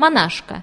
монашка.